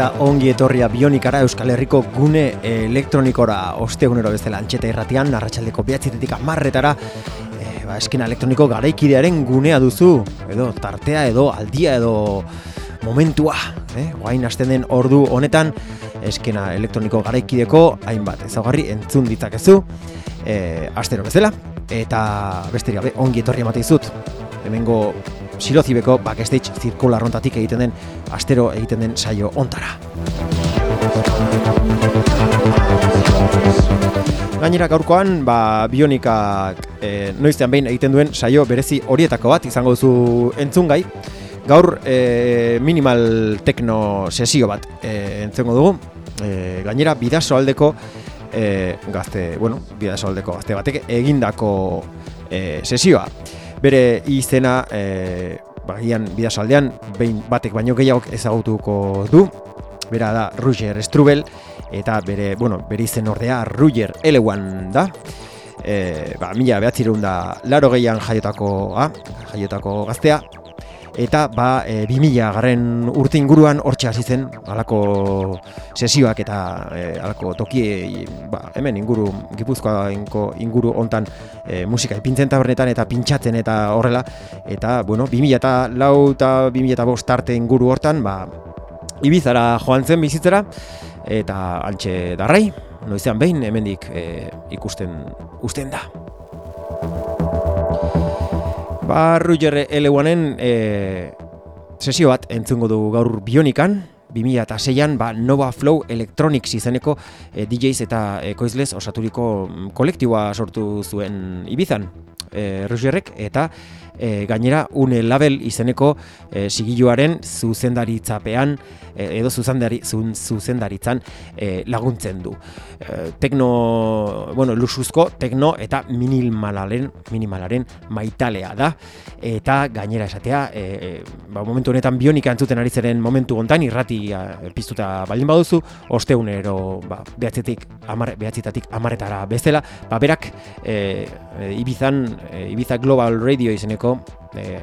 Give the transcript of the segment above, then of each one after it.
eta ongi etorria bionikara Euskal Herriko gune elektronikora ostegunero bezala antxeta irratian, narratxaldeko behatzitetik amarretara, e, ba, eskena elektroniko garaikidearen gunea duzu, edo tartea, edo aldia, edo momentua, eh? guain hasten den ordu honetan, eskena elektroniko garaikideko, hainbat ezaugarri entzun ditzakezu, e, astero bezala, eta beste gabe ongi etorri emateizut, hemengo silozibeko backstage zirkularrontatik egiten den astero egiten den saio ontara. Gainera gaurkoan, ba, bionikak e, noiztean behin egiten duen saio berezi horietako bat izango duzu entzungai. Gaur e, minimal tekno sesio bat e, entzungo dugu. E, gainera bidaso aldeko e, gazte, bueno, bidaso aldeko gazte batek egindako e, sesioa. Bere izena e, bagian bidasaldean behin batek baino gehiago ezagutuko du. Bera da Roger Strubel eta bere, bueno, bere izen ordea Roger Elewan da. E, ba, mila behatzirun da laro gehian jaiotakoa, jaiotako gaztea, eta ba e, 2000 garren urte inguruan hortxe hasi zen halako sesioak eta e, halako toki ba, hemen inguru Gipuzkoako inguru hontan e, musika ipintzen tabernetan eta pintxatzen eta horrela. Eta bueno 2000 eta lau eta 2000 eta bost arte inguru hortan ba Ibizara joan zen bizitzera. Eta altxe darrai noizean behin hemendik e, ikusten usten da Ba, Roger Elewanen e, sesio bat entzungo du gaur bionikan, 2006an ba, Nova Flow Electronics izeneko e, DJs eta ekoizlez osaturiko mm, kolektiboa sortu zuen Ibizan. E, Rogerrek eta e, gainera une label izeneko e, sigiluaren zuzendaritzapean edo zuzendari, zuzendaritzan e, laguntzen du. E, tekno, bueno, lusuzko tekno eta minimalaren, minimalaren maitalea da. Eta gainera esatea, e, e, ba, momentu honetan bionika entzuten ari zeren momentu gontan irrati piztuta baldin baduzu, osteunero ba, behatzetik, amar, behatzitatik amaretara bezala, ba, berak e, e, Ibizan, e, Ibiza Global Radio izeneko e,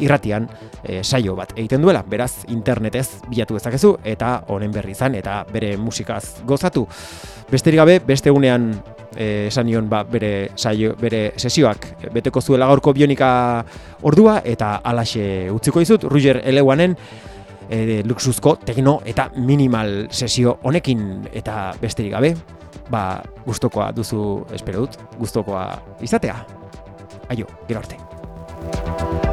irratian e, saio bat egiten duela, beraz internetez bilatu dezakezu eta honen berri izan eta bere musikaz gozatu. Besterik gabe, beste unean e, esan nion ba, bere, saio, bere sesioak beteko zuela gaurko bionika ordua eta alaxe utziko dizut, Roger Elewanen e, luxuzko tekno eta minimal sesio honekin eta besterik gabe, ba, gustokoa duzu espero dut, gustokoa izatea. Aio, gero arte.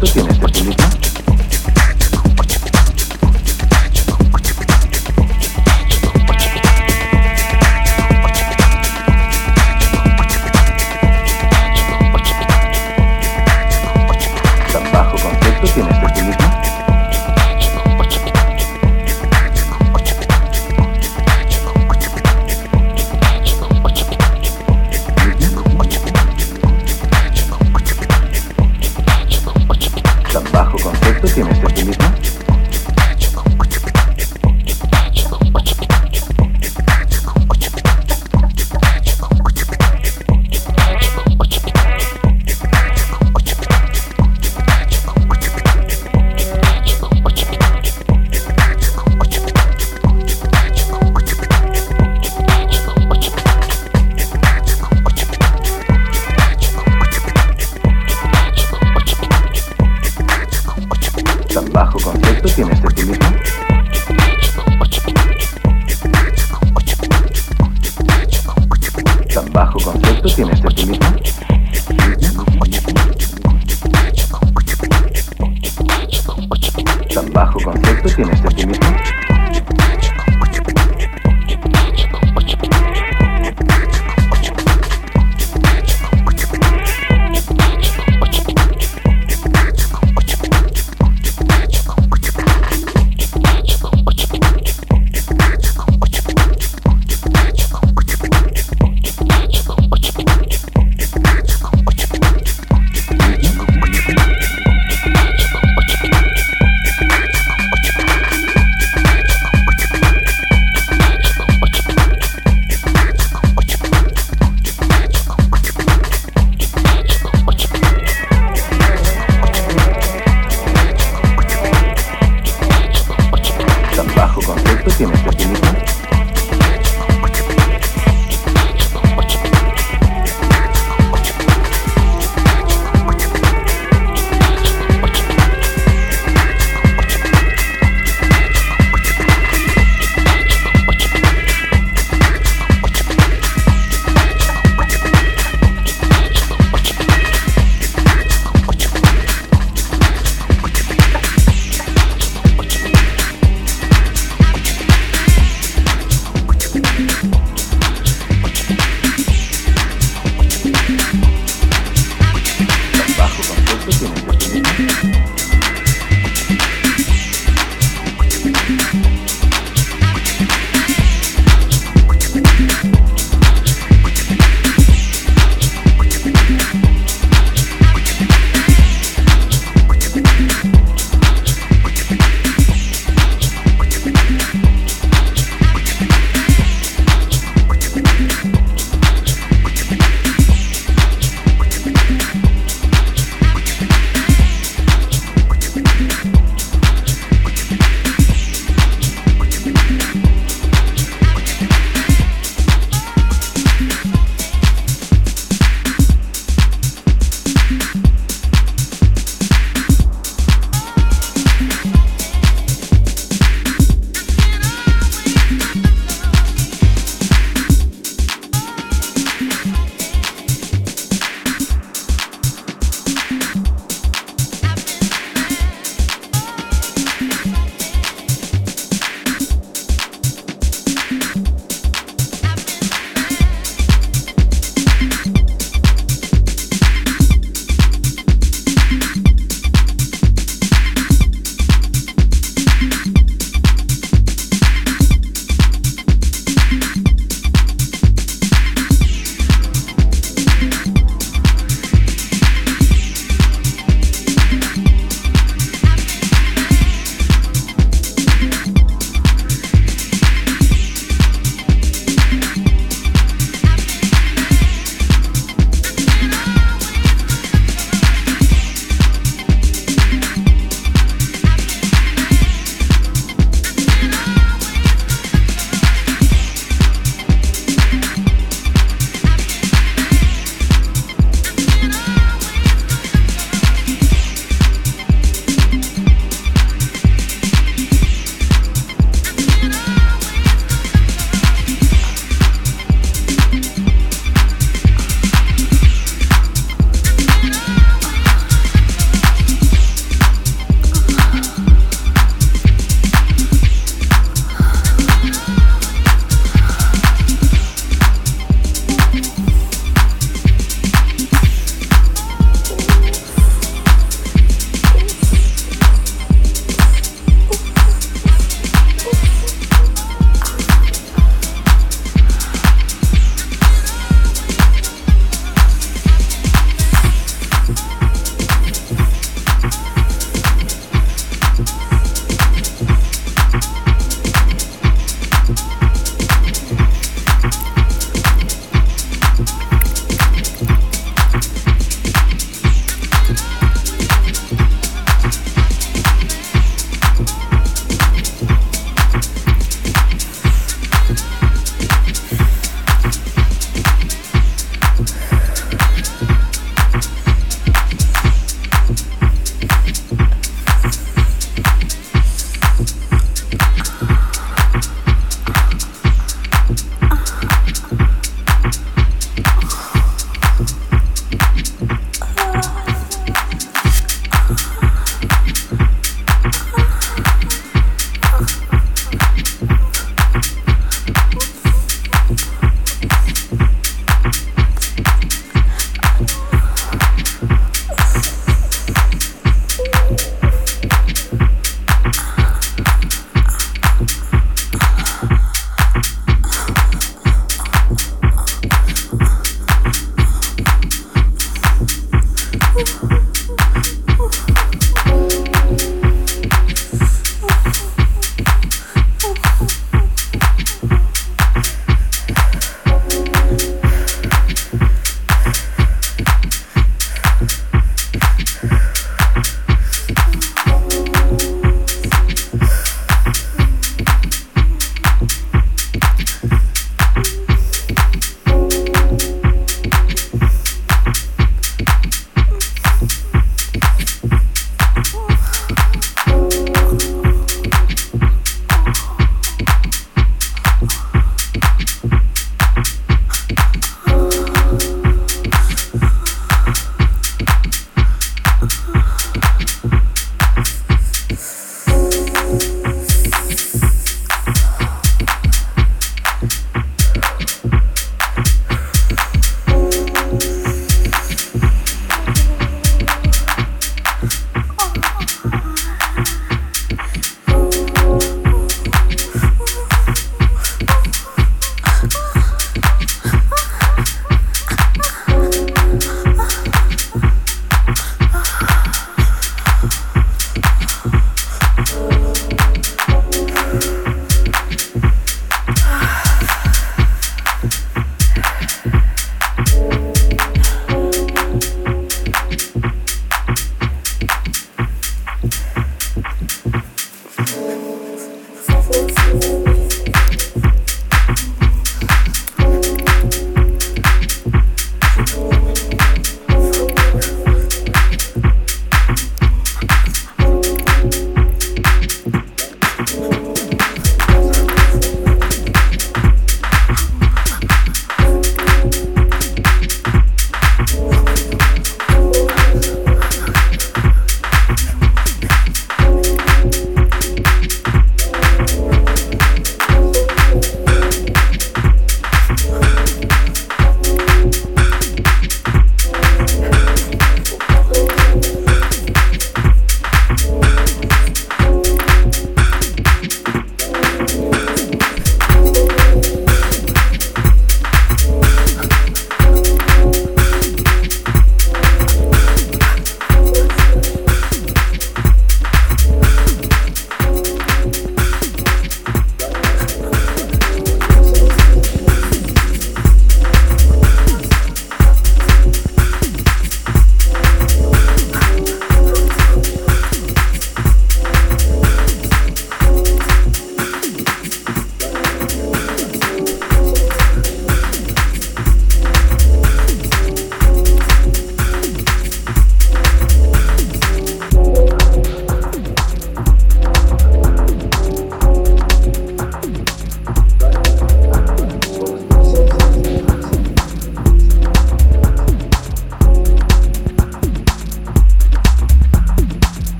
¿Tú tienes pesimismo?